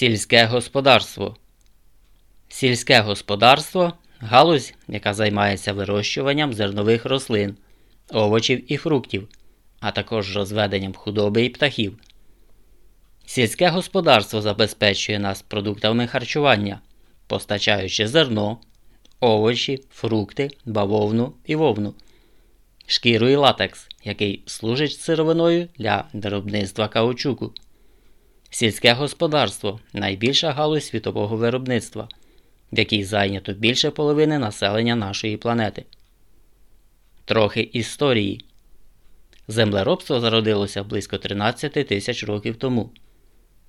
Сільське господарство. Сільське господарство галузь, яка займається вирощуванням зернових рослин, овочів і фруктів, а також розведенням худоби і птахів. Сільське господарство забезпечує нас продуктами харчування, постачаючи зерно, овочі, фрукти, бавовну і вовну, шкіру і латекс, який служить сировиною для виробництва каучуку. Сільське господарство найбільша галузь світового виробництва, в якій зайнято більше половини населення нашої планети. Трохи історії. Землеробство зародилося близько 13 тисяч років тому,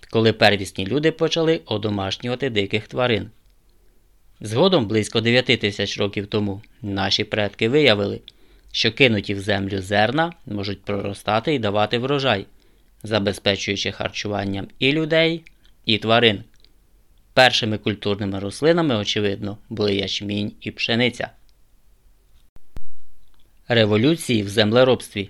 коли первісні люди почали одомашнювати диких тварин. Згодом, близько 9 тисяч років тому, наші предки виявили, що кинуті в землю зерна можуть проростати і давати врожай забезпечуючи харчуванням і людей, і тварин. Першими культурними рослинами, очевидно, були ячмінь і пшениця. Революції в землеробстві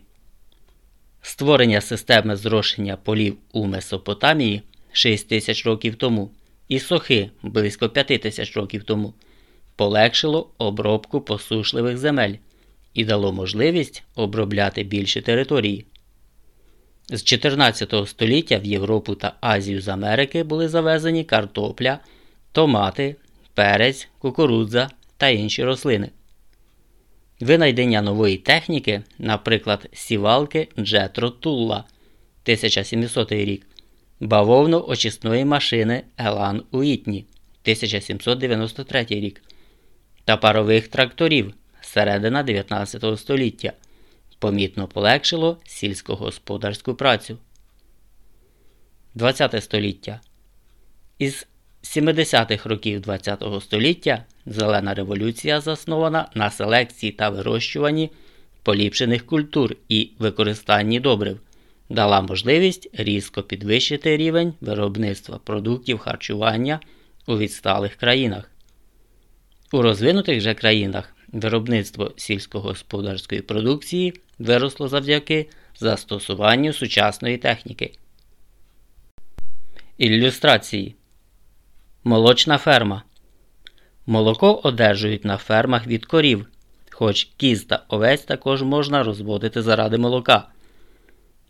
створення системи зрошення полів у Месопотамії 6 тисяч років тому і сохи близько 5 тисяч років тому полегшило обробку посушливих земель і дало можливість обробляти більші території. З 14 століття в Європу та Азію з Америки були завезені картопля, томати, перець, кукурудза та інші рослини. Винайдення нової техніки, наприклад, сівалки Джетро Тулла 1700 рік, бавовно-очисної машини Елан Уітні 1793 рік та парових тракторів середина 19 століття помітно полегшило сільськогосподарську працю. 20 століття. Із 70-х років ХХ століття Зелена революція заснована на селекції та вирощуванні поліпшених культур і використанні добрив, дала можливість різко підвищити рівень виробництва продуктів харчування у відсталих країнах. У розвинутих же країнах виробництво сільськогосподарської продукції виросло завдяки застосуванню сучасної техніки. Ілюстрації Молочна ферма. Молоко одержують на фермах від корів, хоч кіз та овець також можна розводити заради молока.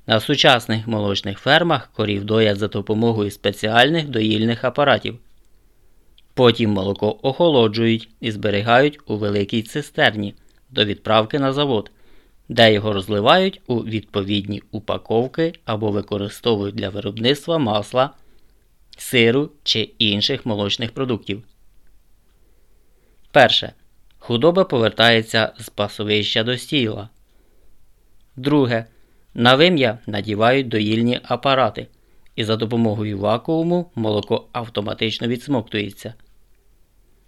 На сучасних молочних фермах корів доять за допомогою спеціальних доїльних апаратів. Потім молоко охолоджують і зберігають у великій цистерні до відправки на завод, де його розливають у відповідні упаковки або використовують для виробництва масла, сиру чи інших молочних продуктів. Перше. Худоба повертається з пасовища до стіла. Друге. На вим'я надівають доїльні апарати, і за допомогою вакууму молоко автоматично відсмоктується.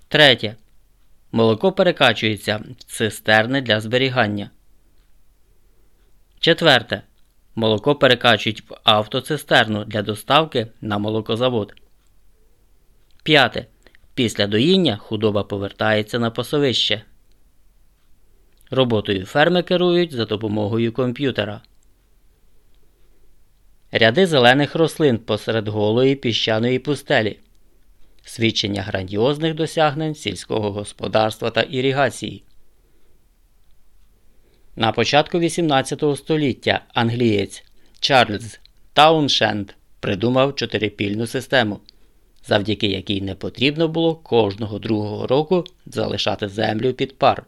Третє. Молоко перекачується в цистерни для зберігання. Четверте. Молоко перекачують в автоцистерну для доставки на молокозавод. П'яте. Після доїння худоба повертається на пасовище. Роботою ферми керують за допомогою комп'ютера. Ряди зелених рослин посеред голої піщаної пустелі. Свідчення грандіозних досягнень сільського господарства та іригації. На початку XVIII століття англієць Чарльз Тауншенд придумав чотирипільну систему, завдяки якій не потрібно було кожного другого року залишати землю під пар.